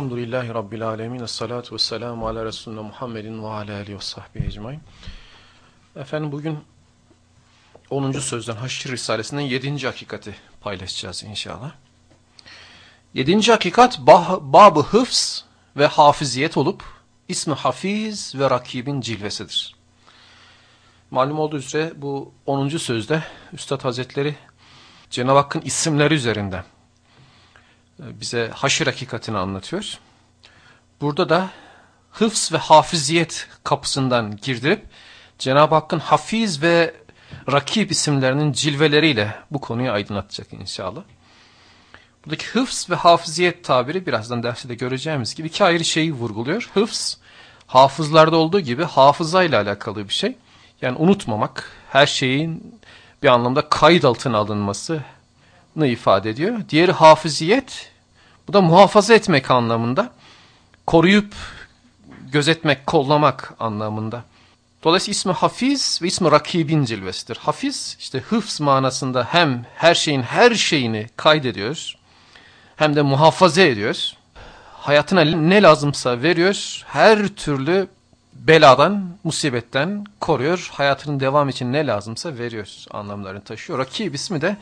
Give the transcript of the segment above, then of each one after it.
Elhamdülillahi Rabbil alemin. Esselatu vesselamu ala Resulüne Muhammedin ve ala alihi ve sahbihi ecmain. Efendim bugün 10. sözden Haşr Risalesi'nin 7. hakikati paylaşacağız inşallah. 7. hakikat babı hıfz ve hafiziyet olup ismi hafiz ve rakibin cilvesidir. Malum olduğu üzere bu 10. sözde Üstad Hazretleri Cenab-ı Hakk'ın isimleri üzerinden bize haşir hakikatini anlatıyor. Burada da hıfz ve hafiziyet kapısından girdirip Cenab-ı Hakk'ın hafiz ve rakip isimlerinin cilveleriyle bu konuyu aydınlatacak inşallah. Buradaki hıfz ve hafiziyet tabiri birazdan derste de göreceğimiz gibi iki ayrı şeyi vurguluyor. Hıfz, hafızlarda olduğu gibi hafızayla alakalı bir şey. Yani unutmamak, her şeyin bir anlamda kayıt altına alınması, ifade ediyor. Diğeri hafıziyet, bu da muhafaza etmek anlamında. Koruyup gözetmek, kollamak anlamında. Dolayısıyla ismi hafiz ve ismi rakibin cilvesidir. Hafiz işte hıfz manasında hem her şeyin her şeyini kaydediyor hem de muhafaza ediyor. Hayatına ne lazımsa veriyor. Her türlü beladan, musibetten koruyor. Hayatının devam için ne lazımsa veriyor anlamlarını taşıyor. Rakib ismi de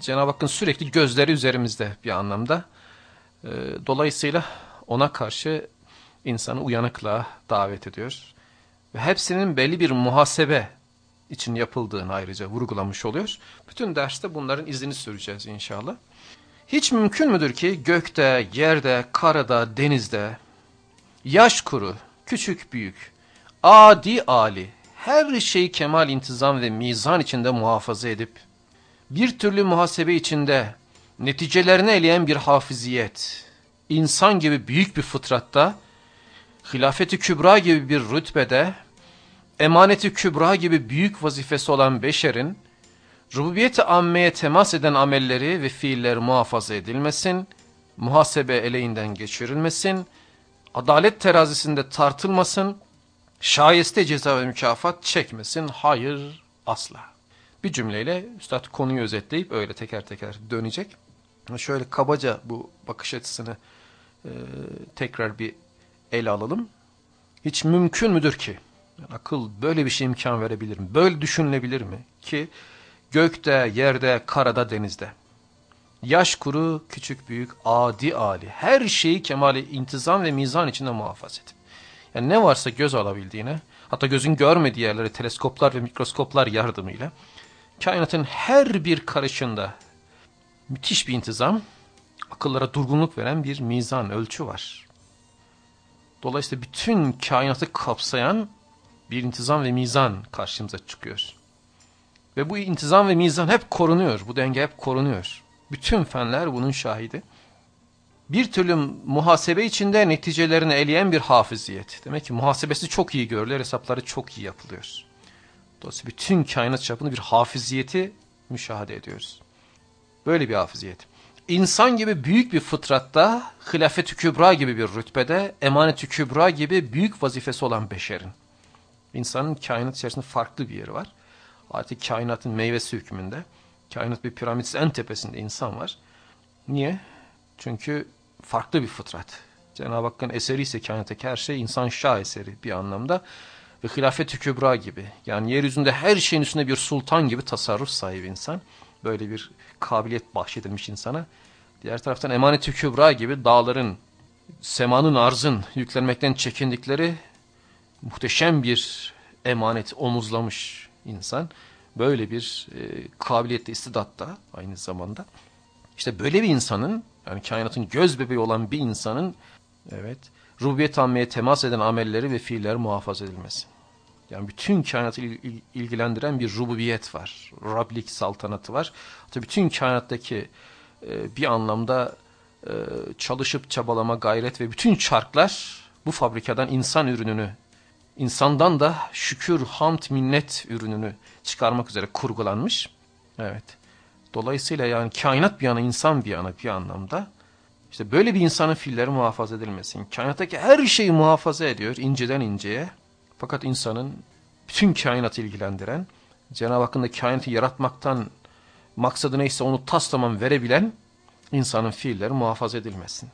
Cenab-ı Hakk'ın sürekli gözleri üzerimizde bir anlamda. Ee, dolayısıyla ona karşı insanı uyanıklığa davet ediyor. Ve hepsinin belli bir muhasebe için yapıldığını ayrıca vurgulamış oluyor. Bütün derste bunların izini süreceğiz inşallah. Hiç mümkün müdür ki gökte, yerde, karada, denizde, yaş kuru, küçük büyük, adi ali, her şeyi kemal intizam ve mizan içinde muhafaza edip, bir türlü muhasebe içinde neticelerini eleyen bir hafiziyet, insan gibi büyük bir fıtratta, hilafeti kübra gibi bir rütbede, emaneti kübra gibi büyük vazifesi olan beşerin, rububiyeti ammeye temas eden amelleri ve fiiller muhafaza edilmesin, muhasebe eleğinden geçirilmesin, adalet terazisinde tartılmasın, şayeste ceza ve mükafat çekmesin, hayır asla. Bir cümleyle Üstad konuyu özetleyip öyle teker teker dönecek. Şöyle kabaca bu bakış açısını e, tekrar bir ele alalım. Hiç mümkün müdür ki? Yani akıl böyle bir şey imkan verebilir mi? Böyle düşünülebilir mi? Ki gökte, yerde, karada, denizde. Yaş kuru, küçük büyük, adi ali. Her şeyi kemali intizam ve mizan içinde muhafaza edip. Yani ne varsa göz alabildiğine, hatta gözün görmediği yerlere teleskoplar ve mikroskoplar yardımıyla kainatın her bir karışında müthiş bir intizam, akıllara durgunluk veren bir mizan, ölçü var. Dolayısıyla bütün kainatı kapsayan bir intizam ve mizan karşımıza çıkıyor. Ve bu intizam ve mizan hep korunuyor. Bu denge hep korunuyor. Bütün fenler bunun şahidi. Bir türlü muhasebe içinde neticelerini eleyen bir hafiziyet. Demek ki muhasebesi çok iyi görülüyor, hesapları çok iyi yapılıyor. Dolayısıyla bütün kainat çapında bir hafiziyeti müşahede ediyoruz. Böyle bir hafiziyet. İnsan gibi büyük bir fıtratta, hilafet-i kübra gibi bir rütbede, emanet-i kübra gibi büyük vazifesi olan beşerin. İnsanın kainat içerisinde farklı bir yeri var. Artık kainatın meyvesi hükmünde. Kainat bir piramit en tepesinde insan var. Niye? Çünkü farklı bir fıtrat. Cenab-ı Hakk'ın eseri ise kainattaki her şey insan şah eseri bir anlamda. Ve hilafet-i kübra gibi. Yani yeryüzünde her şeyin üstünde bir sultan gibi tasarruf sahibi insan. Böyle bir kabiliyet bahşedilmiş insana. Diğer taraftan emanet-i kübra gibi dağların, semanın arzın yüklenmekten çekindikleri muhteşem bir emanet omuzlamış insan. Böyle bir e, kabiliyette, istidatta aynı zamanda. İşte böyle bir insanın, yani kainatın göz bebeği olan bir insanın, evet, rububiyet ammeye temas eden amelleri ve fiiller muhafaza edilmesi. Yani bütün kainatı ilgilendiren bir rububiyet var. Rablik saltanatı var. Hatta bütün kainattaki e, bir anlamda e, çalışıp çabalama, gayret ve bütün çarklar bu fabrikadan insan ürününü, insandan da şükür, hamd, minnet ürününü çıkarmak üzere kurgulanmış. Evet. Dolayısıyla yani kainat bir yana, insan bir yana bir anlamda. İşte böyle bir insanın fiilleri muhafaza edilmesin. Kainattaki her şeyi muhafaza ediyor inceden inceye. Fakat insanın bütün kainatı ilgilendiren Cenab-ı Hakk'ın da kainatı yaratmaktan maksadı neyse onu taslaman verebilen insanın fiilleri muhafaza edilmesin.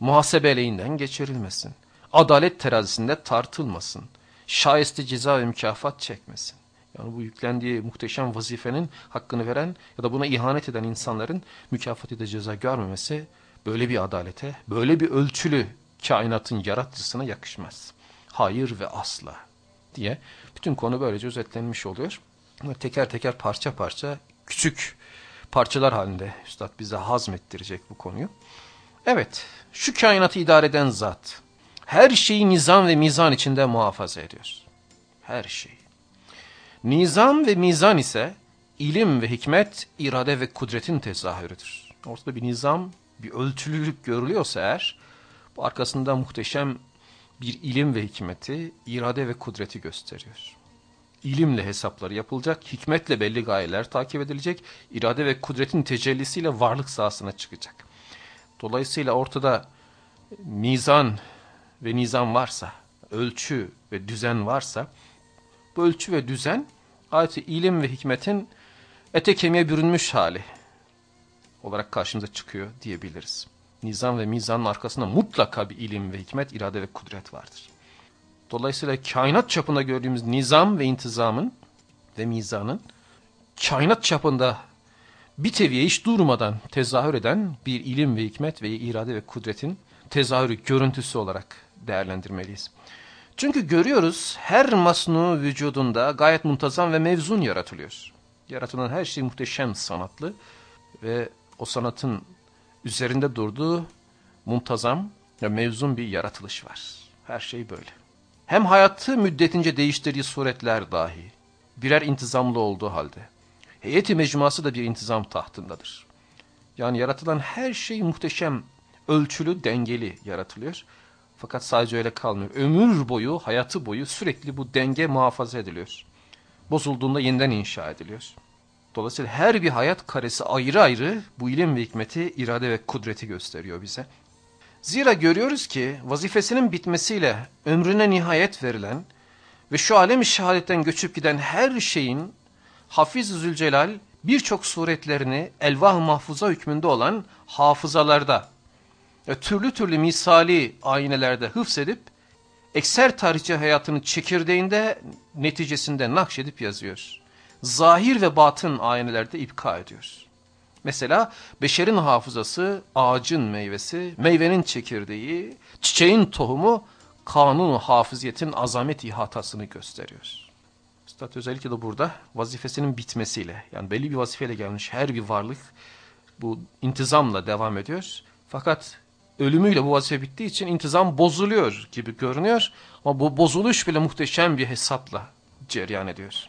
Muhasebe eleğinden geçirilmesin. Adalet terazisinde tartılmasın. Şayeste ceza ve mükafat çekmesin. Yani bu yüklendiği muhteşem vazifenin hakkını veren ya da buna ihanet eden insanların mükafat ya da ceza görmemesi böyle bir adalete, böyle bir ölçülü kainatın yaratıcısına yakışmaz. Hayır ve asla diye bütün konu böylece özetlenmiş oluyor. Teker teker parça parça küçük parçalar halinde Üstad bize hazmettirecek bu konuyu. Evet şu kainatı idare eden zat her şeyi nizam ve mizan içinde muhafaza ediyor. Her şeyi. Nizam ve mizan ise ilim ve hikmet, irade ve kudretin tezahürüdür. Ortada bir nizam, bir ölçülülük görülüyorsa eğer, bu arkasında muhteşem bir ilim ve hikmeti, irade ve kudreti gösteriyor. İlimle hesapları yapılacak, hikmetle belli gayeler takip edilecek, irade ve kudretin tecellisiyle varlık sahasına çıkacak. Dolayısıyla ortada mizan ve nizam varsa, ölçü ve düzen varsa, bu ölçü ve düzen adeta ilim ve hikmetin ete kemiğe bürünmüş hali olarak karşımıza çıkıyor diyebiliriz. Nizam ve mizanın arkasında mutlaka bir ilim ve hikmet, irade ve kudret vardır. Dolayısıyla kainat çapında gördüğümüz nizam ve intizamın ve mizanın kainat çapında bir teviye hiç durmadan tezahür eden bir ilim ve hikmet ve irade ve kudretin tezahürü, görüntüsü olarak değerlendirmeliyiz. Çünkü görüyoruz her masnu vücudunda gayet muntazam ve mevzun yaratılıyor. Yaratılan her şey muhteşem sanatlı ve o sanatın üzerinde durduğu muntazam ve mevzun bir yaratılış var. Her şey böyle. Hem hayatı müddetince değiştirdiği suretler dahi birer intizamlı olduğu halde. Heyeti mecmuası da bir intizam tahtındadır. Yani yaratılan her şey muhteşem, ölçülü, dengeli yaratılıyor. Fakat sadece öyle kalmıyor. Ömür boyu, hayatı boyu sürekli bu denge muhafaza ediliyor. Bozulduğunda yeniden inşa ediliyor. Dolayısıyla her bir hayat karesi ayrı ayrı bu ilim ve hikmeti, irade ve kudreti gösteriyor bize. Zira görüyoruz ki vazifesinin bitmesiyle ömrüne nihayet verilen ve şu alem-i şehadetten göçüp giden her şeyin Hafiz-i Zülcelal birçok suretlerini elvah mahfuza hükmünde olan hafızalarda ve türlü türlü misali aynelerde hıfzedip ekser tarihçi hayatının çekirdeğinde neticesinde nakşedip yazıyor. Zahir ve batın aynelerde ipka ediyor. Mesela beşerin hafızası, ağacın meyvesi, meyvenin çekirdeği, çiçeğin tohumu kanun hafıziyetin azamet ihatasını gösteriyor. Üstad özellikle de burada vazifesinin bitmesiyle yani belli bir vazifeyle gelmiş her bir varlık bu intizamla devam ediyor. Fakat ölümüyle bu vazife bittiği için intizam bozuluyor gibi görünüyor. Ama bu bozuluş bile muhteşem bir hesapla cereyan ediyor.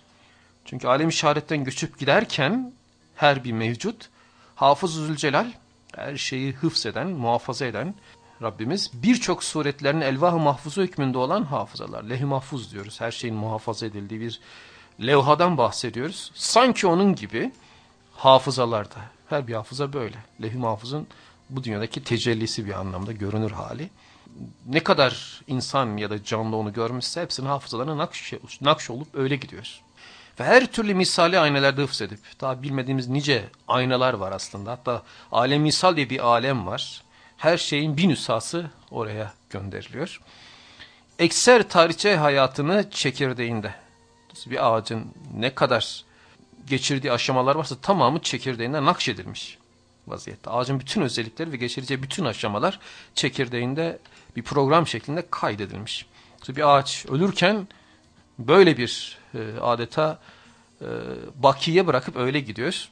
Çünkü alem işaretten göçüp giderken her bir mevcut Hafız-ı Zülcelal her şeyi hıfzeden, muhafaza eden Rabbimiz birçok suretlerin elvah-ı mahfuzu hükmünde olan hafızalar. Leh-i mahfuz diyoruz. Her şeyin muhafaza edildiği bir levhadan bahsediyoruz. Sanki onun gibi hafızalarda. Her bir hafıza böyle. Leh-i mahfuzun bu dünyadaki tecellisi bir anlamda görünür hali. Ne kadar insan ya da canlı onu görmüşse hepsinin hafızalarına nakş, nakş olup öyle gidiyor. Ve her türlü misali aynelerde hıfz edip, daha bilmediğimiz nice aynalar var aslında. Hatta alem misal diye bir alem var. Her şeyin bir nüshası oraya gönderiliyor. Ekser tarihçe hayatını çekirdeğinde. Bir ağacın ne kadar geçirdiği aşamalar varsa tamamı çekirdeğinde nakşedilmiş vaziyette. Ağacın bütün özellikleri ve geçireceği bütün aşamalar çekirdeğinde bir program şeklinde kaydedilmiş. Bir ağaç ölürken böyle bir e, adeta e, bakiye bırakıp öyle gidiyor.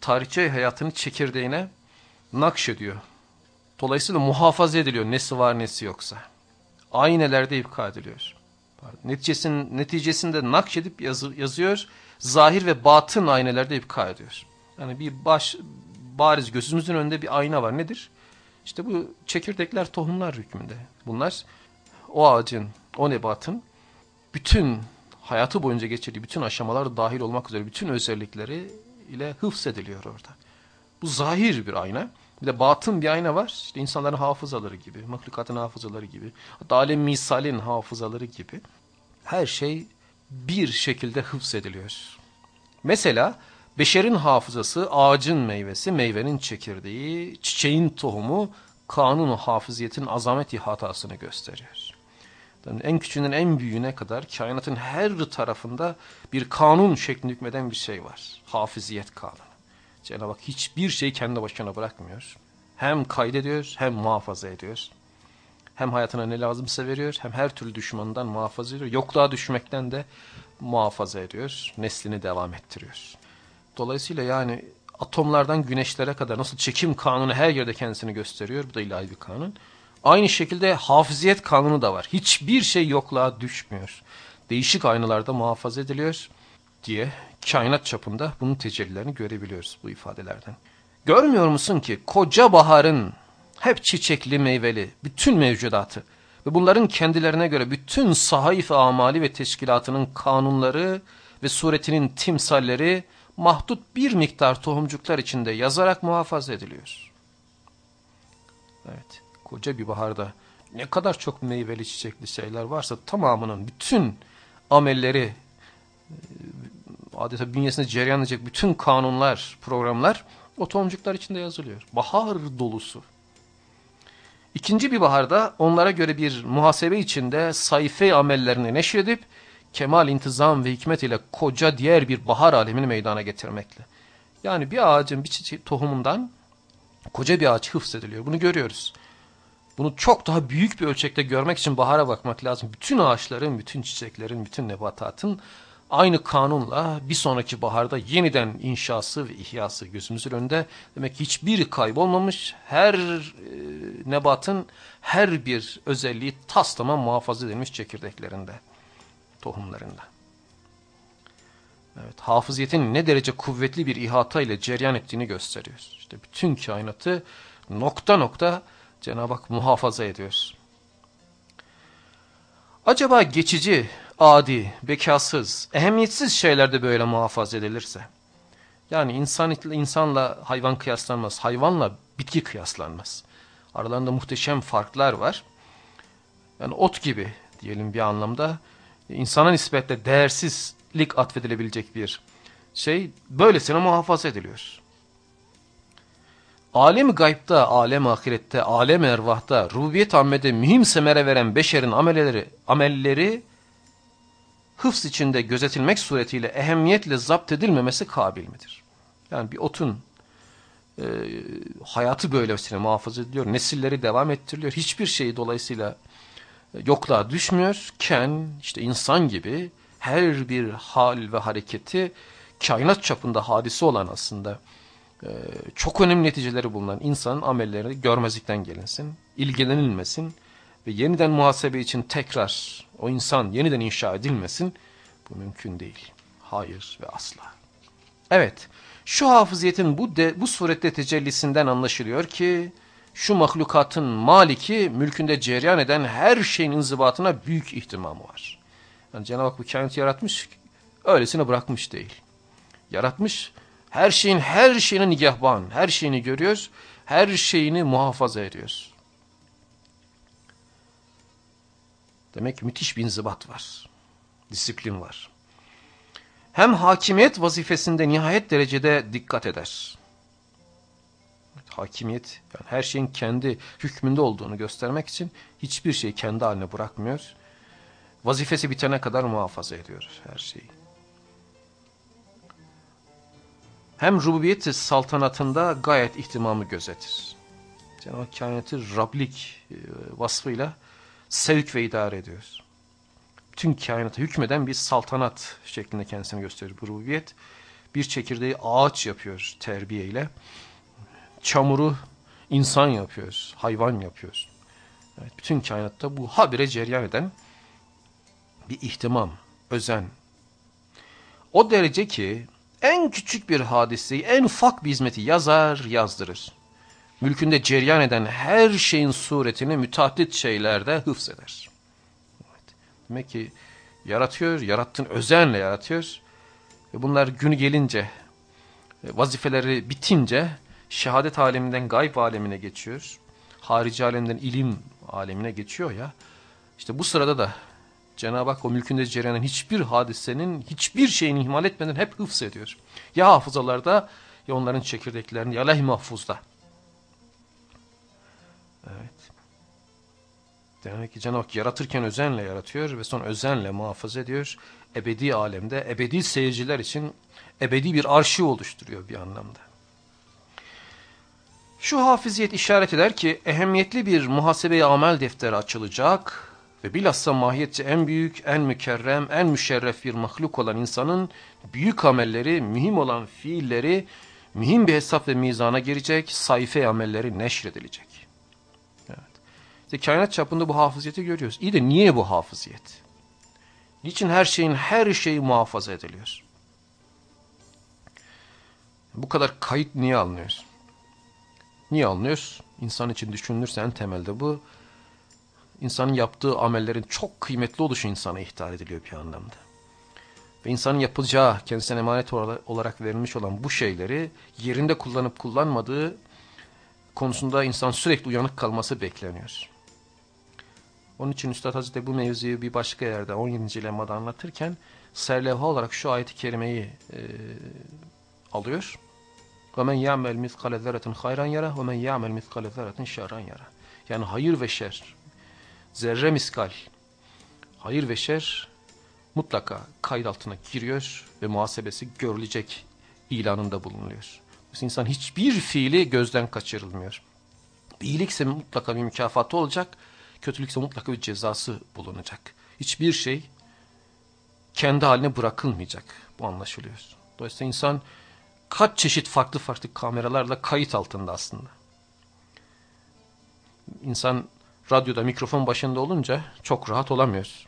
Tarihçi hayatını çekirdeğine nakşediyor. Dolayısıyla muhafaza ediliyor nesi var nesi yoksa. Aynelerde ipka ediliyor. Neticesin, neticesinde nakşedip yazı, yazıyor. Zahir ve batın aynelerde ipka ediyor. Yani bir baş, bariz gözümüzün önünde bir ayna var. Nedir? İşte bu çekirdekler tohumlar hükmünde. Bunlar o ağacın, o nebatın bütün hayatı boyunca geçirdiği bütün aşamalar dahil olmak üzere bütün özellikleri ile hıfzediliyor orada. Bu zahir bir ayna. Bir de batın bir ayna var. İşte insanların hafızaları gibi, mahlukatın hafızaları gibi, hatta misalin hafızaları gibi. Her şey bir şekilde hıfzediliyor. Mesela beşerin hafızası ağacın meyvesi, meyvenin çekirdeği, çiçeğin tohumu kanun hafıziyetin azamet hatasını gösteriyor. En küçüğünden en büyüğüne kadar kainatın her tarafında bir kanun şeklinde hükmeden bir şey var. Hafiziyet kanunu. Cenab-ı Hak hiçbir şeyi kendi başına bırakmıyor. Hem kaydediyor hem muhafaza ediyor. Hem hayatına ne lazımsa veriyor hem her türlü düşmandan muhafaza ediyor. Yokluğa düşmekten de muhafaza ediyor. Neslini devam ettiriyor. Dolayısıyla yani atomlardan güneşlere kadar nasıl çekim kanunu her yerde kendisini gösteriyor. Bu da ilahi bir kanun. Aynı şekilde hafıziyet kanunu da var. Hiçbir şey yokluğa düşmüyor. Değişik aynalarda muhafaza ediliyor diye kainat çapında bunun tecellilerini görebiliyoruz bu ifadelerden. Görmüyor musun ki koca baharın hep çiçekli meyveli bütün mevcudatı ve bunların kendilerine göre bütün sahayif amali ve teşkilatının kanunları ve suretinin timsalleri mahdut bir miktar tohumcuklar içinde yazarak muhafaza ediliyor. Evet, koca bir baharda ne kadar çok meyveli çiçekli şeyler varsa tamamının bütün amelleri e, adeta bünyesinde cereyan bütün kanunlar, programlar o tohumcuklar içinde yazılıyor. Bahar dolusu. İkinci bir baharda onlara göre bir muhasebe içinde sayfe amellerini neşredip kemal intizam ve hikmet ile koca diğer bir bahar alemini meydana getirmekle. Yani bir ağacın bir çiçeği, tohumundan koca bir ağaç hıfzediliyor. Bunu görüyoruz. Bunu çok daha büyük bir ölçekte görmek için bahara bakmak lazım. Bütün ağaçların, bütün çiçeklerin, bütün nebatatın aynı kanunla bir sonraki baharda yeniden inşası ve ihyası gözümüzün önünde. Demek ki hiçbir kaybolmamış. Her e, nebatın her bir özelliği tas tamam muhafaza edilmiş çekirdeklerinde tohumlarında. Evet, hafıziyetin ne derece kuvvetli bir ihata ile ceryan ettiğini gösteriyor. İşte bütün kainatı nokta nokta Cenab-ı Hak muhafaza ediyor. Acaba geçici, adi, bekasız, ehemmiyetsiz şeylerde böyle muhafaza edilirse? Yani insan insanla hayvan kıyaslanmaz, hayvanla bitki kıyaslanmaz. Aralarında muhteşem farklar var. Yani ot gibi diyelim bir anlamda insana nispetle değersizlik atfedilebilecek bir şey böylesine muhafaza ediliyor. Alem gaybta, alem ahirette, alem ervahta, rububiyet ammede mühim semere veren beşerin amelleri, amelleri hıfz içinde gözetilmek suretiyle ehemmiyetle zapt edilmemesi kabil midir? Yani bir otun e, hayatı böylesine muhafaza ediliyor, nesilleri devam ettiriliyor. Hiçbir şeyi dolayısıyla yokluğa düşmüyor. Ken işte insan gibi her bir hal ve hareketi kainat çapında hadise olan aslında e, çok önemli neticeleri bulunan insanın amellerini görmezlikten gelinsin, ilgilenilmesin ve yeniden muhasebe için tekrar o insan yeniden inşa edilmesin bu mümkün değil. Hayır ve asla. Evet, şu hafıziyetin bu, de, bu surette tecellisinden anlaşılıyor ki şu mahlukatın maliki mülkünde cereyan eden her şeyin inzibatına büyük ihtimamı var. Yani Cenab-ı Hak bu kainatı yaratmış, öylesine bırakmış değil. Yaratmış, her şeyin her şeyine nigahban, her şeyini görüyoruz, her şeyini muhafaza ediyoruz. Demek müthiş bir inzibat var, disiplin var. Hem hakimiyet vazifesinde nihayet derecede dikkat eder hakimiyet yani her şeyin kendi hükmünde olduğunu göstermek için hiçbir şeyi kendi haline bırakmıyor. Vazifesi bitene kadar muhafaza ediyor her şeyi. Hem rububiyet saltanatında gayet ihtimamı gözetir. Cenab-ı Hak kainatı Rablik e, vasfıyla sevk ve idare ediyor. Tüm kainata hükmeden bir saltanat şeklinde kendisini gösterir bu rububiyet. Bir çekirdeği ağaç yapıyor terbiye ile çamuru insan yapıyoruz, hayvan yapıyoruz. Evet, bütün kainatta bu habire ceryan eden bir ihtimam, özen. O derece ki en küçük bir hadiseyi, en ufak bir hizmeti yazar, yazdırır. Mülkünde ceryan eden her şeyin suretini müteaddit şeylerde hıfzeder. Evet. Demek ki yaratıyor, yarattığın özenle yaratıyor. Ve bunlar günü gelince, vazifeleri bitince şehadet aleminden gayb alemine geçiyor. Harici alemden ilim alemine geçiyor ya. İşte bu sırada da Cenab-ı Hak o mülkünde cereyanen hiçbir hadisenin, hiçbir şeyini ihmal etmeden hep hıfz ediyor. Ya hafızalarda ya onların çekirdeklerinde ya leh mahfuzda. Evet. Demek ki Cenab-ı Hak yaratırken özenle yaratıyor ve sonra özenle muhafaza ediyor. Ebedi alemde, ebedi seyirciler için ebedi bir arşiv oluşturuyor bir anlamda. Şu hafiziyet işaret eder ki ehemmiyetli bir muhasebe amel defteri açılacak ve bilhassa mahiyetçe en büyük, en mükerrem, en müşerref bir mahluk olan insanın büyük amelleri, mühim olan fiilleri mühim bir hesap ve mizana girecek, sayfe amelleri neşredilecek. Evet. İşte kainat çapında bu hafıziyeti görüyoruz. İyi de niye bu hafıziyet? Niçin her şeyin her şeyi muhafaza ediliyor? Bu kadar kayıt niye alınıyoruz? Niye alınıyoruz? İnsan için düşünülürse en temelde bu İnsanın yaptığı amellerin çok kıymetli oluşu insana ihtar ediliyor bir anlamda. Ve insanın yapacağı, kendisine emanet olarak verilmiş olan bu şeyleri yerinde kullanıp kullanmadığı konusunda insan sürekli uyanık kalması bekleniyor. Onun için Üstad Hazretleri bu mevzuyu bir başka yerde 17. lemmada anlatırken serlevha olarak şu ayeti kerimeyi e, alıyor. وَمَنْ يَعْمَلْ مِثْقَلَ ذَرَةٍ خَيْرًا يَرَى وَمَنْ يَعْمَلْ مِثْقَلَ ذَرَةٍ شَرًا يَرَى Yani hayır ve şer, zerre miskal, hayır ve şer mutlaka kayıt altına giriyor ve muhasebesi görülecek ilanında. Mesela insan hiçbir fiili gözden kaçırılmıyor. Bir iyilikse mutlaka bir mükafatı olacak, kötülükse mutlaka bir cezası bulunacak. Hiçbir şey kendi haline bırakılmayacak. Bu anlaşılıyor. Dolayısıyla insan kaç çeşit farklı farklı kameralarla kayıt altında aslında. İnsan radyoda mikrofon başında olunca çok rahat olamıyor.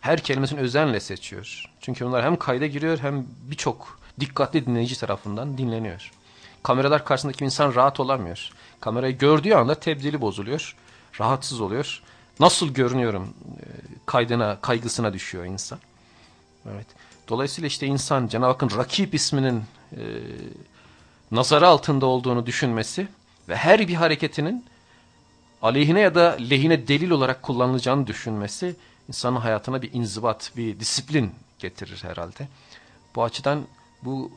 Her kelimesini özenle seçiyor. Çünkü onlar hem kayda giriyor hem birçok dikkatli dinleyici tarafından dinleniyor. Kameralar karşısındaki insan rahat olamıyor. Kamerayı gördüğü anda tebdili bozuluyor. Rahatsız oluyor. Nasıl görünüyorum e, kaydına, kaygısına düşüyor insan. Evet. Dolayısıyla işte insan Cenab-ı Hakk'ın rakip isminin e, nazarı altında olduğunu düşünmesi ve her bir hareketinin aleyhine ya da lehine delil olarak kullanılacağını düşünmesi insanın hayatına bir inzibat, bir disiplin getirir herhalde. Bu açıdan bu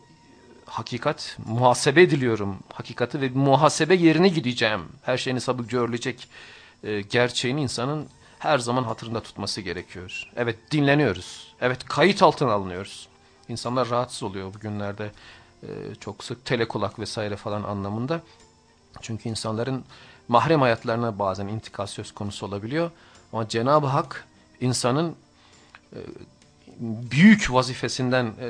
hakikat muhasebe ediliyorum hakikati ve muhasebe yerine gideceğim. Her şeyin hesabı görülecek e, gerçeğini insanın her zaman hatırında tutması gerekiyor. Evet dinleniyoruz. Evet kayıt altına alınıyoruz. İnsanlar rahatsız oluyor bugünlerde e, çok sık telekolak vesaire falan anlamında. Çünkü insanların mahrem hayatlarına bazen intikal söz konusu olabiliyor. Ama Cenab-ı Hak insanın e, büyük vazifesinden e,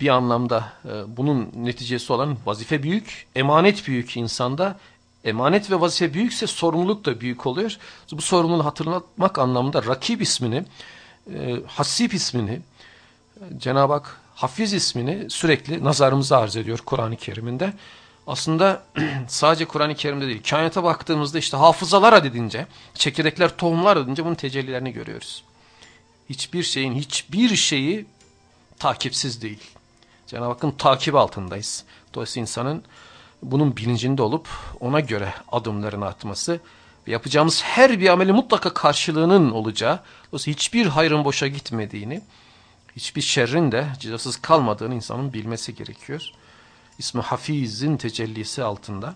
bir anlamda e, bunun neticesi olan vazife büyük, emanet büyük insanda. Emanet ve vazife büyükse sorumluluk da büyük oluyor. Bu sorumluluğu hatırlatmak anlamında rakip ismini, e, hasip ismini, Cenab-ı Hak hafiz ismini sürekli nazarımıza arz ediyor Kur'an-ı Kerim'inde. Aslında sadece Kur'an-ı Kerim'de değil, kainata baktığımızda işte hafızalar adedince, çekirdekler, tohumlar adedince bunun tecellilerini görüyoruz. Hiçbir şeyin, hiçbir şeyi takipsiz değil. Cenab-ı Hakk'ın takip altındayız. Dolayısıyla insanın bunun bilincinde olup ona göre adımlarını atması ve yapacağımız her bir ameli mutlaka karşılığının olacağı, dolayısıyla hiçbir hayrın boşa gitmediğini, hiçbir şerrin de cezasız kalmadığını insanın bilmesi gerekiyor. İsmi Hafiz'in tecellisi altında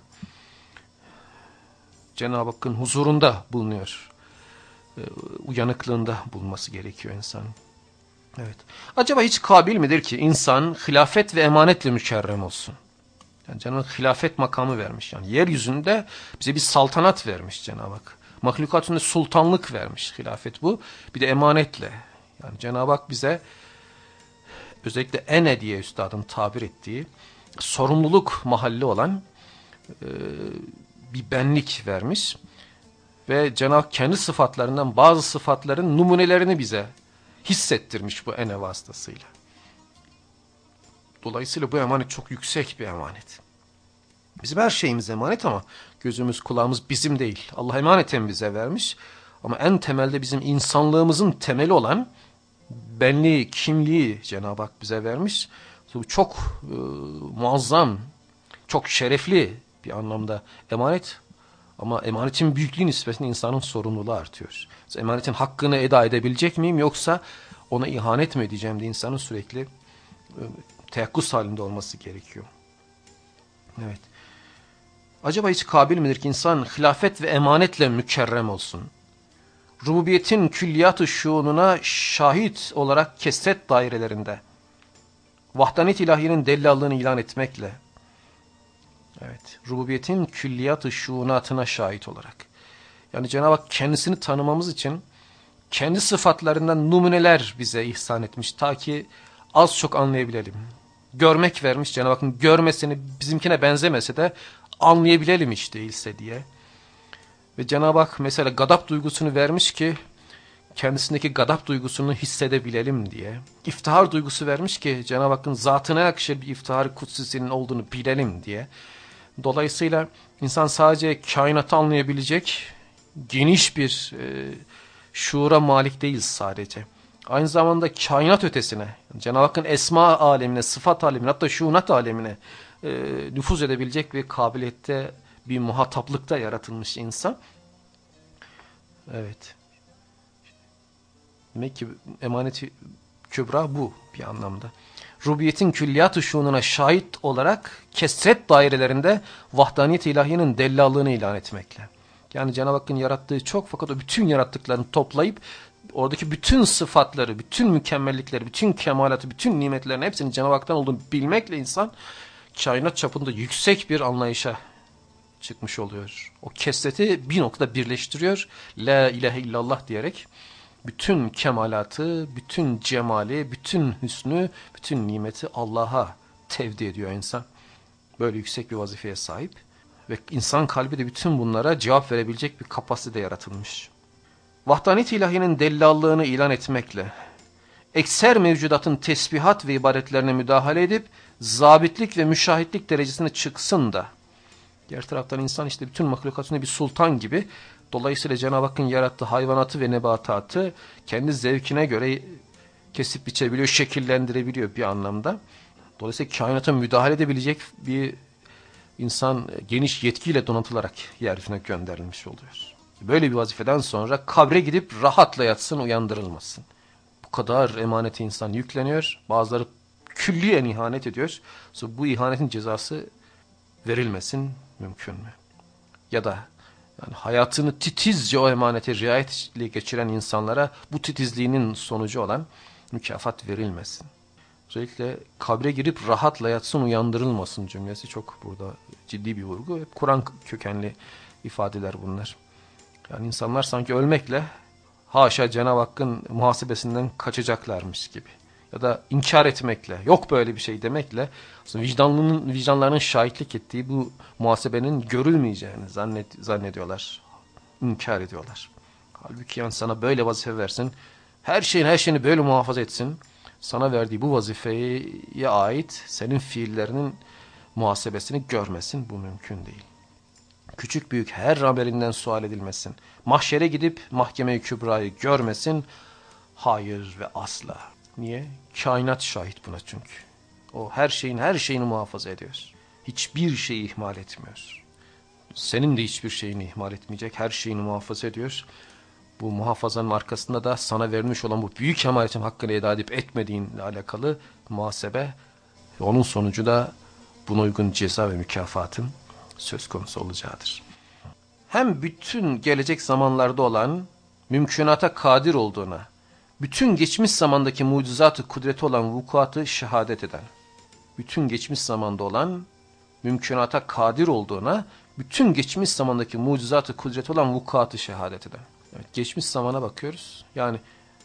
Cenab-ı Hakk'ın huzurunda bulunuyor. Ee, uyanıklığında bulunması gerekiyor insanın. Evet. Acaba hiç kabil midir ki insan hilafet ve emanetle mükerrem olsun? Yani Cenab-ı Hak hilafet makamı vermiş. Yani yeryüzünde bize bir saltanat vermiş Cenab-ı Hak. Mahlukatında sultanlık vermiş hilafet bu. Bir de emanetle. Yani Cenab-ı Hak bize özellikle ene diye üstadın tabir ettiği sorumluluk mahalli olan e, bir benlik vermiş. Ve Cenab-ı Hak kendi sıfatlarından bazı sıfatların numunelerini bize hissettirmiş bu ene vasıtasıyla. Dolayısıyla bu emanet çok yüksek bir emanet. Bizim her şeyimiz emanet ama gözümüz kulağımız bizim değil. Allah emaneten bize vermiş. Ama en temelde bizim insanlığımızın temeli olan benliği, kimliği Cenab-ı Hak bize vermiş. Bu çok e, muazzam, çok şerefli bir anlamda emanet. Ama emanetin büyüklüğü nispetinde insanın sorumluluğu artıyor. Emanetin hakkını eda edebilecek miyim yoksa ona ihanet mi edeceğim diye insanın sürekli e, teyakkuz halinde olması gerekiyor. Evet. Acaba hiç kabil midir ki insan hilafet ve emanetle mükerrem olsun? Rububiyetin külliyatı şuununa şahit olarak kesret dairelerinde, vahdaniyet ilahinin dellallığını ilan etmekle, evet, rububiyetin külliyatı şuunatına şahit olarak, yani Cenab-ı Hak kendisini tanımamız için kendi sıfatlarından numuneler bize ihsan etmiş, ta ki az çok anlayabilelim. Görmek vermiş Cenab-ı Hakk'ın görmesini bizimkine benzemese de anlayabilelim hiç değilse diye. Ve Cenab-ı Hak mesela gadap duygusunu vermiş ki kendisindeki gadap duygusunu hissedebilelim diye. İftihar duygusu vermiş ki Cenab-ı Hakk'ın zatına yakışır bir iftihar kutsisinin olduğunu bilelim diye. Dolayısıyla insan sadece kainatı anlayabilecek geniş bir e, şuura malik değil sadece. Aynı zamanda kainat ötesine, Cenab-ı Hakk'ın esma alemine, sıfat alemine hatta şuunat alemine e, nüfuz edebilecek bir kabiliyette, bir muhataplıkta yaratılmış insan. Evet. Demek ki emaneti kübra bu bir anlamda. Rubiyetin külliyat şuununa şahit olarak kesret dairelerinde vahdaniyet ilahinin dellallığını ilan etmekle. Yani Cenab-ı Hakk'ın yarattığı çok fakat o bütün yarattıklarını toplayıp oradaki bütün sıfatları, bütün mükemmellikleri, bütün kemalatı, bütün nimetlerin hepsinin Cenab-ı Hak'tan olduğunu bilmekle insan kainat çapında yüksek bir anlayışa çıkmış oluyor. O kesreti bir noktada birleştiriyor. La ilahe illallah diyerek bütün kemalatı, bütün cemali, bütün hüsnü, bütün nimeti Allah'a tevdi ediyor insan. Böyle yüksek bir vazifeye sahip. Ve insan kalbi de bütün bunlara cevap verebilecek bir kapasite yaratılmış. Vahdaniyet ilahinin dellallığını ilan etmekle, ekser mevcudatın tesbihat ve ibadetlerine müdahale edip, zabitlik ve müşahitlik derecesine çıksın da, diğer taraftan insan işte bütün mahlukatında bir sultan gibi, dolayısıyla Cenab-ı Hakk'ın yarattığı hayvanatı ve nebatatı kendi zevkine göre kesip biçebiliyor, şekillendirebiliyor bir anlamda. Dolayısıyla kainata müdahale edebilecek bir insan geniş yetkiyle donatılarak yeryüzüne gönderilmiş oluyor. Böyle bir vazifeden sonra kabre gidip rahatla yatsın uyandırılmasın. Bu kadar emaneti insan yükleniyor. Bazıları külliyen ihanet ediyor. Bu ihanetin cezası verilmesin mümkün mü? Ya da yani hayatını titizce o emanete riayetle geçiren insanlara bu titizliğinin sonucu olan mükafat verilmesin. Özellikle kabre girip rahatla yatsın uyandırılmasın cümlesi çok burada ciddi bir vurgu. Hep Kur'an kökenli ifadeler bunlar. Yani insanlar sanki ölmekle haşa Cenab-ı Hakk'ın muhasebesinden kaçacaklarmış gibi. Ya da inkar etmekle, yok böyle bir şey demekle vicdanlının, vicdanlarının şahitlik ettiği bu muhasebenin görülmeyeceğini zannet, zannediyorlar. İnkar ediyorlar. Halbuki yani sana böyle vazife versin, her şeyin her şeyini böyle muhafaza etsin sana verdiği bu vazifeye ait senin fiillerinin muhasebesini görmesin bu mümkün değil. Küçük büyük her amelinden sual edilmesin. Mahşere gidip mahkeme-i kübrayı görmesin. Hayır ve asla. Niye? Kainat şahit buna çünkü. O her şeyin her şeyini muhafaza ediyor. Hiçbir şeyi ihmal etmiyor. Senin de hiçbir şeyini ihmal etmeyecek. Her şeyini muhafaza ediyor bu muhafazanın arkasında da sana verilmiş olan bu büyük emanetin hakkını eda edip etmediğinle alakalı muhasebe onun sonucu da buna uygun ceza ve mükafatın söz konusu olacağıdır. Hem bütün gelecek zamanlarda olan mümkünata kadir olduğuna, bütün geçmiş zamandaki mucizatı kudreti olan vukuatı şehadet eden, bütün geçmiş zamanda olan mümkünata kadir olduğuna, bütün geçmiş zamandaki mucizatı kudreti olan vukuatı şehadet eden. Evet, geçmiş zamana bakıyoruz. Yani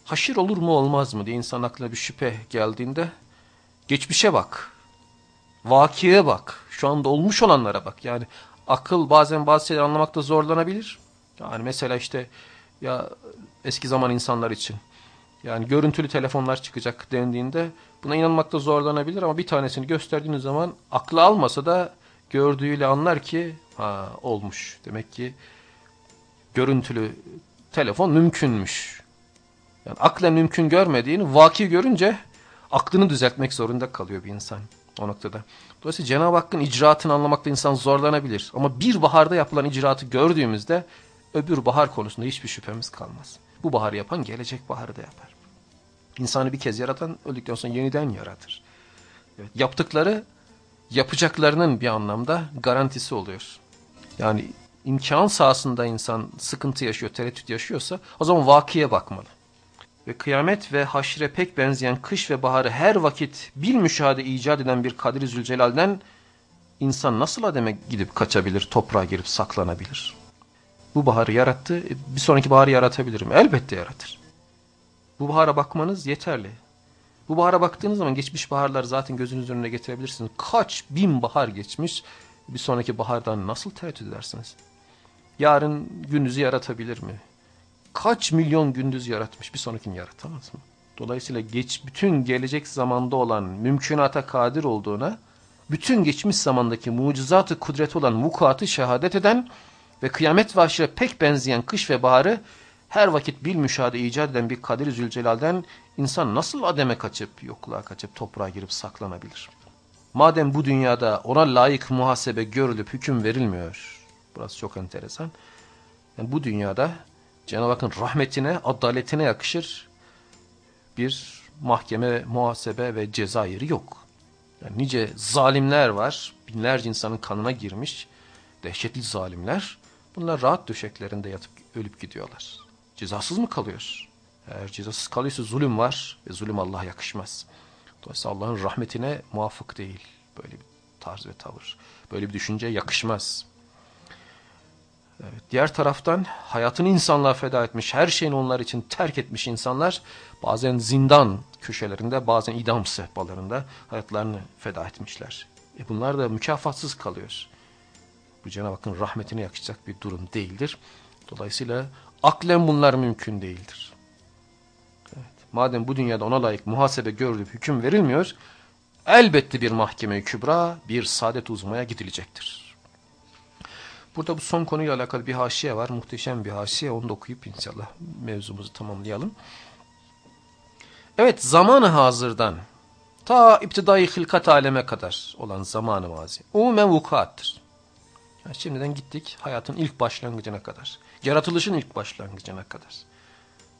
haşir olur mu olmaz mı diye insan aklına bir şüphe geldiğinde geçmişe bak. Vakiye bak. Şu anda olmuş olanlara bak. Yani akıl bazen bazı şeyleri anlamakta zorlanabilir. Yani mesela işte ya eski zaman insanlar için yani görüntülü telefonlar çıkacak dendiğinde buna inanmakta zorlanabilir ama bir tanesini gösterdiğiniz zaman aklı almasa da gördüğüyle anlar ki ha olmuş. Demek ki görüntülü telefon mümkünmüş. Yani aklen mümkün görmediğini vaki görünce aklını düzeltmek zorunda kalıyor bir insan. o noktada. Dolayısıyla Cenab-ı Hakk'ın icraatını anlamakta insan zorlanabilir. Ama bir baharda yapılan icraatı gördüğümüzde öbür bahar konusunda hiçbir şüphemiz kalmaz. Bu baharı yapan gelecek baharı da yapar. İnsanı bir kez yaratan öldükten sonra yeniden yaratır. Evet, yaptıkları yapacaklarının bir anlamda garantisi oluyor. Yani imkan sahasında insan sıkıntı yaşıyor, tereddüt yaşıyorsa o zaman vakiye bakmalı. Ve kıyamet ve haşire pek benzeyen kış ve baharı her vakit bir müşahede icat eden bir Kadir-i Zülcelal'den insan nasıl ademe gidip kaçabilir, toprağa girip saklanabilir? Bu baharı yarattı, e, bir sonraki baharı yaratabilirim. Elbette yaratır. Bu bahara bakmanız yeterli. Bu bahara baktığınız zaman geçmiş baharlar zaten gözünüzün önüne getirebilirsiniz. Kaç bin bahar geçmiş, bir sonraki bahardan nasıl tereddüt edersiniz? Yarın gündüzü yaratabilir mi? Kaç milyon gündüz yaratmış, bir sonrakini yaratamaz mı? Dolayısıyla geç, bütün gelecek zamanda olan mümkünata kadir olduğuna, bütün geçmiş zamandaki mucizatı kudreti olan vukuatı şehadet eden ve kıyamet ve pek benzeyen kış ve baharı her vakit bil müşahede icat eden bir Kadir Zülcelal'den insan nasıl ademe kaçıp, yokluğa kaçıp, toprağa girip saklanabilir? Madem bu dünyada ona layık muhasebe görülüp hüküm verilmiyor, burası çok enteresan, yani bu dünyada Cenab-ı Hakk'ın rahmetine, adaletine yakışır bir mahkeme, muhasebe ve ceza yeri yok. Yani nice zalimler var, binlerce insanın kanına girmiş, dehşetli zalimler, bunlar rahat döşeklerinde yatıp ölüp gidiyorlar. Cezasız mı kalıyor? Eğer cezasız kalıyorsa zulüm var ve zulüm Allah'a yakışmaz. Dolayısıyla Allah'ın rahmetine muvaffak değil böyle bir tarz ve tavır. Böyle bir düşünce yakışmaz. Evet, diğer taraftan hayatını insanlığa feda etmiş, her şeyini onlar için terk etmiş insanlar bazen zindan köşelerinde, bazen idam sehpalarında hayatlarını feda etmişler. E bunlar da mükafatsız kalıyor. Bu Cenab-ı Hakk'ın rahmetine yakışacak bir durum değildir. Dolayısıyla aklen bunlar mümkün değildir. Evet, madem bu dünyada ona layık muhasebe görülüp hüküm verilmiyor, elbette bir mahkeme kübra, bir saadet uzmaya gidilecektir. Burada bu son konuyla alakalı bir haşiye var. Muhteşem bir haşiye. Onu da okuyup inşallah mevzumuzu tamamlayalım. Evet zamanı hazırdan ta iptidai hilkat aleme kadar olan zamanı mazi. Umumen vukuattır. Şimdiden gittik hayatın ilk başlangıcına kadar. Yaratılışın ilk başlangıcına kadar.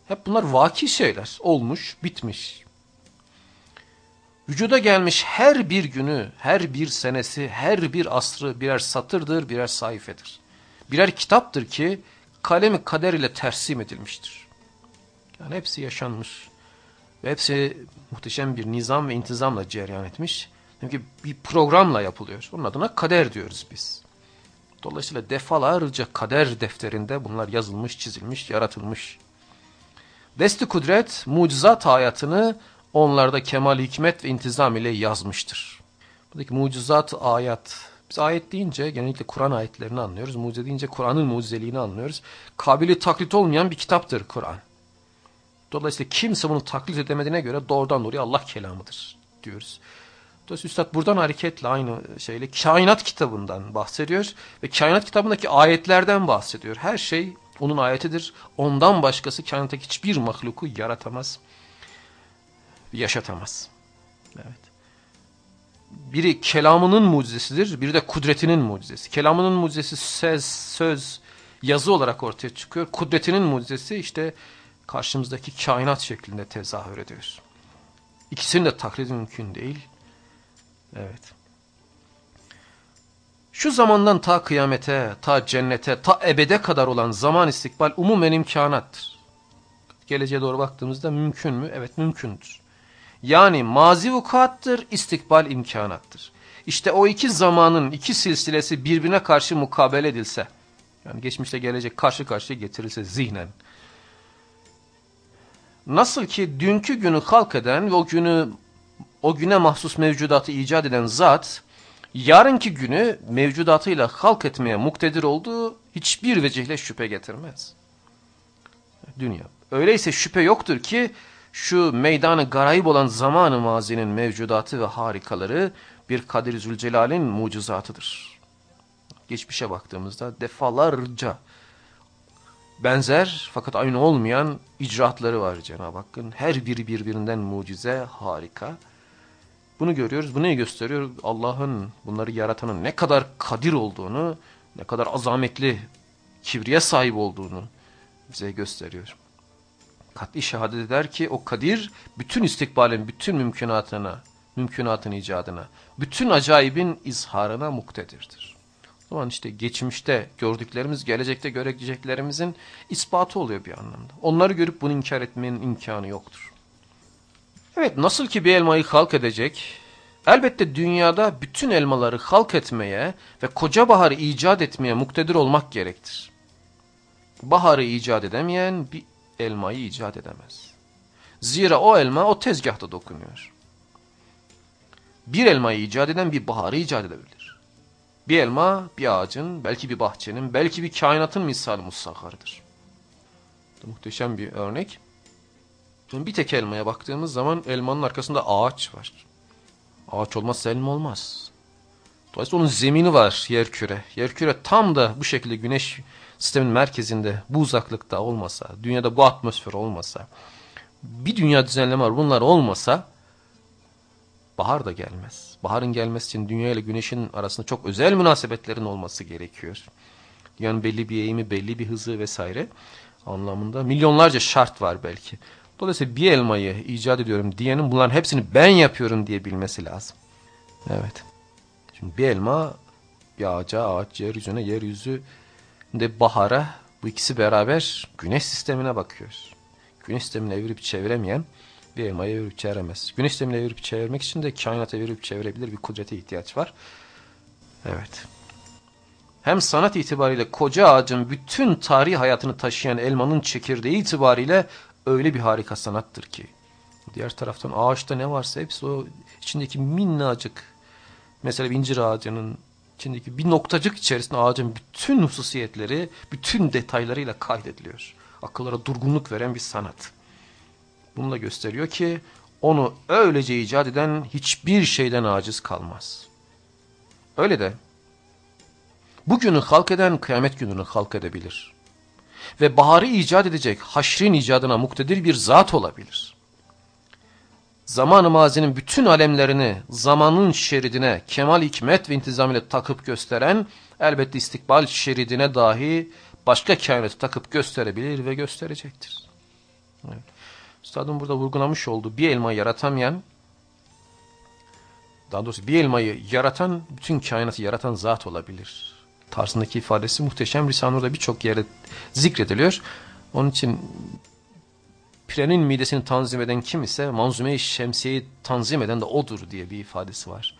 Hep bunlar vaki şeyler. Olmuş, bitmiş. Vücuda gelmiş her bir günü, her bir senesi, her bir asrı birer satırdır, birer sayfedir. Birer kitaptır ki kalemi kader ile tersim edilmiştir. Yani hepsi yaşanmış. Ve hepsi muhteşem bir nizam ve intizamla cereyan etmiş. Çünkü bir programla yapılıyor. Onun adına kader diyoruz biz. Dolayısıyla defalarca kader defterinde bunlar yazılmış, çizilmiş, yaratılmış. Desti kudret, mucizat hayatını onlarda kemal hikmet ve intizam ile yazmıştır. Buradaki mucizat ayat, biz ayet deyince genellikle Kur'an ayetlerini anlıyoruz. Mucize deyince Kur'an'ın mucizeliğini anlıyoruz. Kabili taklit olmayan bir kitaptır Kur'an. Dolayısıyla kimse bunu taklit edemediğine göre doğrudan doğruya Allah kelamıdır diyoruz. Dolayısıyla Üstad buradan hareketle aynı şeyle kainat kitabından bahsediyor ve kainat kitabındaki ayetlerden bahsediyor. Her şey onun ayetidir. Ondan başkası kainattaki hiçbir mahluku yaratamaz, yaşatamaz. Evet. Biri kelamının mucizesidir, biri de kudretinin mucizesi. Kelamının mucizesi söz, söz, yazı olarak ortaya çıkıyor. Kudretinin mucizesi işte karşımızdaki kainat şeklinde tezahür ediyor. İkisinin de taklidi mümkün değil. Evet. Şu zamandan ta kıyamete, ta cennete, ta ebede kadar olan zaman istikbal umumen imkanattır. Geleceğe doğru baktığımızda mümkün mü? Evet mümkündür. Yani mazi vukuattır, istikbal imkanattır. İşte o iki zamanın iki silsilesi birbirine karşı mukabele edilse, yani geçmişte gelecek karşı karşıya getirilse zihnen, nasıl ki dünkü günü halk eden ve o günü o güne mahsus mevcudatı icat eden zat, yarınki günü mevcudatıyla halk etmeye muktedir olduğu hiçbir vecihle şüphe getirmez. Dünya. Öyleyse şüphe yoktur ki şu meydanı garayip olan zamanı mazinin mevcudatı ve harikaları bir Kadir Zülcelal'in mucizatıdır. Geçmişe baktığımızda defalarca benzer fakat aynı olmayan icraatları var Cenab-ı Hakk'ın. Her biri birbirinden mucize, harika. Bunu görüyoruz. Bu neyi gösteriyor? Allah'ın bunları yaratanın ne kadar kadir olduğunu, ne kadar azametli, kibriye sahip olduğunu bize gösteriyor. Kat'i şehadet eder ki o kadir bütün istikbalin, bütün mümkünatına, mümkünatın icadına, bütün acayibin izharına muktedirdir. O zaman işte geçmişte gördüklerimiz, gelecekte göreceklerimizin ispatı oluyor bir anlamda. Onları görüp bunu inkar etmenin imkanı yoktur. Evet nasıl ki bir elmayı halk edecek, elbette dünyada bütün elmaları halk etmeye ve koca baharı icat etmeye muktedir olmak gerektir. Baharı icat edemeyen bir elmayı icat edemez. Zira o elma o tezgahta dokunuyor. Bir elmayı icat eden bir baharı icat edebilir. Bir elma bir ağacın, belki bir bahçenin, belki bir kainatın misali musakkarıdır. Muhteşem bir örnek. Bir tek elmaya baktığımız zaman elmanın arkasında ağaç var. Ağaç olmazsa elma olmaz. Dolayısıyla onun zemini var yerküre. Yerküre tam da bu şekilde güneş sistemin merkezinde bu uzaklıkta olmasa, dünyada bu atmosfer olmasa, bir dünya düzenleme var bunlar olmasa bahar da gelmez. Baharın gelmesi için dünya ile güneşin arasında çok özel münasebetlerin olması gerekiyor. Yani belli bir eğimi, belli bir hızı vesaire anlamında milyonlarca şart var belki. Dolayısıyla bir elmayı icat ediyorum diyenin bunların hepsini ben yapıyorum diye bilmesi lazım. Evet. Şimdi bir elma bir ağaca, ağaç yeryüzüne, yeryüzü de bahara bu ikisi beraber güneş sistemine bakıyor. Güneş sistemini evirip çeviremeyen bir elmayı evirip çeviremez. Güneş sistemini evirip çevirmek için de kainatı evirip çevirebilir bir kudrete ihtiyaç var. Evet. Hem sanat itibariyle koca ağacın bütün tarihi hayatını taşıyan elmanın çekirdeği itibariyle öyle bir harika sanattır ki. Diğer taraftan ağaçta ne varsa hepsi o içindeki minnacık mesela incir ağacının içindeki bir noktacık içerisinde ağacın bütün hususiyetleri, bütün detaylarıyla kaydediliyor. Akıllara durgunluk veren bir sanat. Bunu da gösteriyor ki onu öylece icat eden hiçbir şeyden aciz kalmaz. Öyle de bugünü halk eden kıyamet gününü halk edebilir. Ve baharı icat edecek haşrin icadına muktedir bir zat olabilir zaman-ı mazinin bütün alemlerini zamanın şeridine kemal hikmet ve intizam ile takıp gösteren elbette istikbal şeridine dahi başka kainatı takıp gösterebilir ve gösterecektir. Evet. Üstadın burada vurgulamış olduğu bir elmayı yaratamayan daha doğrusu bir elmayı yaratan bütün kainatı yaratan zat olabilir. Tarzındaki ifadesi muhteşem. Risale-i birçok yere zikrediliyor. Onun için pirenin midesini tanzim eden kim ise manzume-i şemsiyeyi tanzim eden de odur diye bir ifadesi var.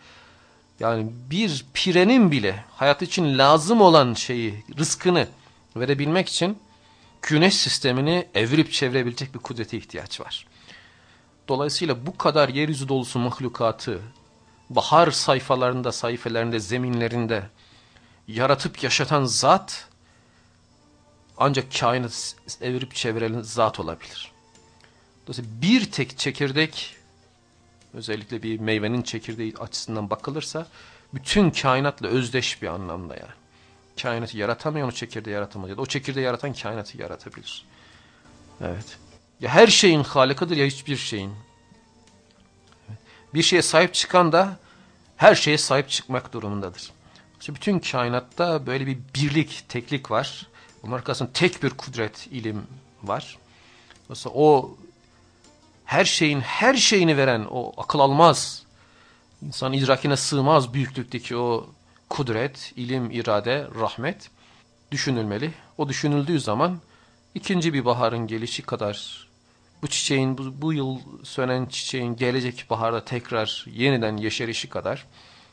Yani bir pirenin bile hayat için lazım olan şeyi, rızkını verebilmek için güneş sistemini evirip çevirebilecek bir kudrete ihtiyaç var. Dolayısıyla bu kadar yeryüzü dolusu mahlukatı bahar sayfalarında, sayfelerinde, zeminlerinde yaratıp yaşatan zat ancak kainat evirip çeviren zat olabilir. Dolayısıyla bir tek çekirdek özellikle bir meyvenin çekirdeği açısından bakılırsa bütün kainatla özdeş bir anlamda yani. Kainatı yaratamıyor o çekirdeği yaratamaz. Ya da o çekirdeği yaratan kainatı yaratabilir. Evet. Ya her şeyin halikıdır ya hiçbir şeyin. Bir şeye sahip çıkan da her şeye sahip çıkmak durumundadır. İşte bütün kainatta böyle bir birlik, teklik var. Bunun arkasında tek bir kudret, ilim var. Mesela o her şeyin her şeyini veren o akıl almaz, insan idrakine sığmaz büyüklükteki o kudret, ilim, irade, rahmet düşünülmeli. O düşünüldüğü zaman ikinci bir baharın gelişi kadar bu çiçeğin bu, bu yıl sönen çiçeğin gelecek baharda tekrar yeniden yeşerişi kadar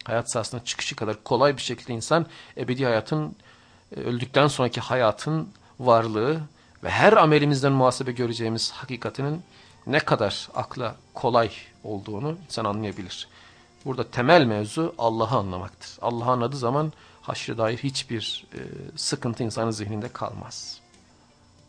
hayat sahasına çıkışı kadar kolay bir şekilde insan ebedi hayatın e, öldükten sonraki hayatın varlığı ve her amelimizden muhasebe göreceğimiz hakikatinin ne kadar akla kolay olduğunu insan anlayabilir. Burada temel mevzu Allah'ı anlamaktır. Allah'ı anladığı zaman haşre dair hiçbir e, sıkıntı insanın zihninde kalmaz.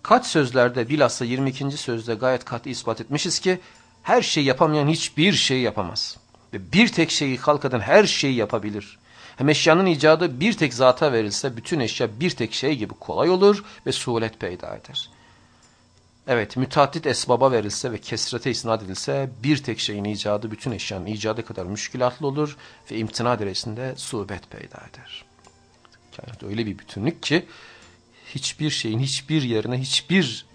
Kaç sözlerde bilhassa 22. sözde gayet katı ispat etmişiz ki her şeyi yapamayan hiçbir şeyi yapamaz. Ve bir tek şeyi halk her şeyi yapabilir. Hem eşyanın icadı bir tek zata verilse bütün eşya bir tek şey gibi kolay olur ve suhulet peyda eder. Evet müteaddit esbaba verilse ve kesrete isnat edilse bir tek şeyin icadı bütün eşyanın icadı kadar müşkilatlı olur ve imtina derecesinde suhbet peyda eder. Kainat öyle bir bütünlük ki hiçbir şeyin hiçbir yerine hiçbir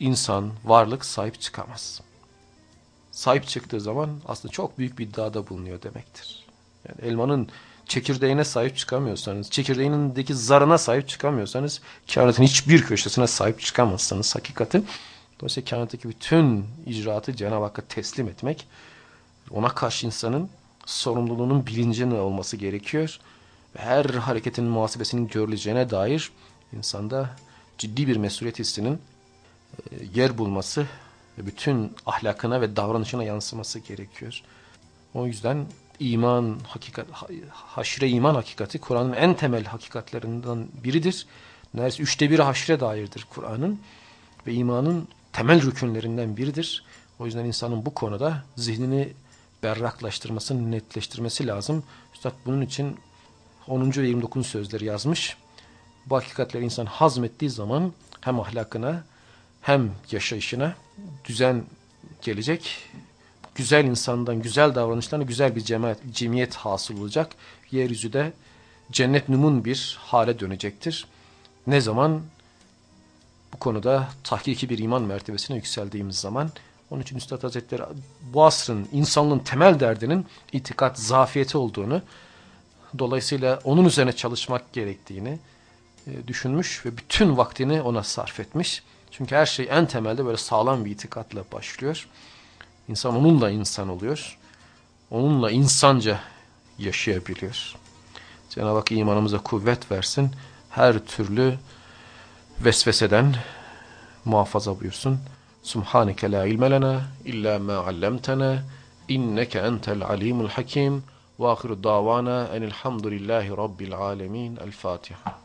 insan, varlık sahip çıkamaz. Sahip çıktığı zaman aslında çok büyük bir iddiada bulunuyor demektir. Yani elmanın çekirdeğine sahip çıkamıyorsanız, çekirdeğindeki zarına sahip çıkamıyorsanız, kainatın hiçbir köşesine sahip çıkamazsanız hakikati. Dolayısıyla kainattaki bütün icraatı Cenab-ı Hakk'a teslim etmek, ona karşı insanın sorumluluğunun bilincinin olması gerekiyor. Ve her hareketin muhasebesinin görüleceğine dair insanda ciddi bir mesuliyet hissinin e, yer bulması bütün ahlakına ve davranışına yansıması gerekiyor. O yüzden iman hakikat haşire iman hakikati Kur'an'ın en temel hakikatlerinden biridir. Neredeyse üçte biri haşire dairdir Kur'an'ın ve imanın temel rükünlerinden biridir. O yüzden insanın bu konuda zihnini berraklaştırması, netleştirmesi lazım. Üstad bunun için 10. ve 29. sözleri yazmış. Bu hakikatleri insan hazmettiği zaman hem ahlakına hem yaşayışına düzen gelecek güzel insandan, güzel davranışlarına güzel bir cemaat, cemiyet hasıl olacak. Yeryüzü de cennet numun bir hale dönecektir. Ne zaman? Bu konuda tahkiki bir iman mertebesine yükseldiğimiz zaman. Onun için Üstad Hazretleri bu asrın, insanlığın temel derdinin itikat zafiyeti olduğunu, dolayısıyla onun üzerine çalışmak gerektiğini e, düşünmüş ve bütün vaktini ona sarf etmiş. Çünkü her şey en temelde böyle sağlam bir itikatla başlıyor. İnsan onunla insan oluyor. Onunla insanca yaşayabiliyor. Cenab-ı Hak imanımıza kuvvet versin. Her türlü vesveseden muhafaza buyursun. Subhaneke la ilme lena illa ma allamtana inneke entel alimul hakim ve ahiru davana enilhamdülillahi rabbil alemin. El Fatiha.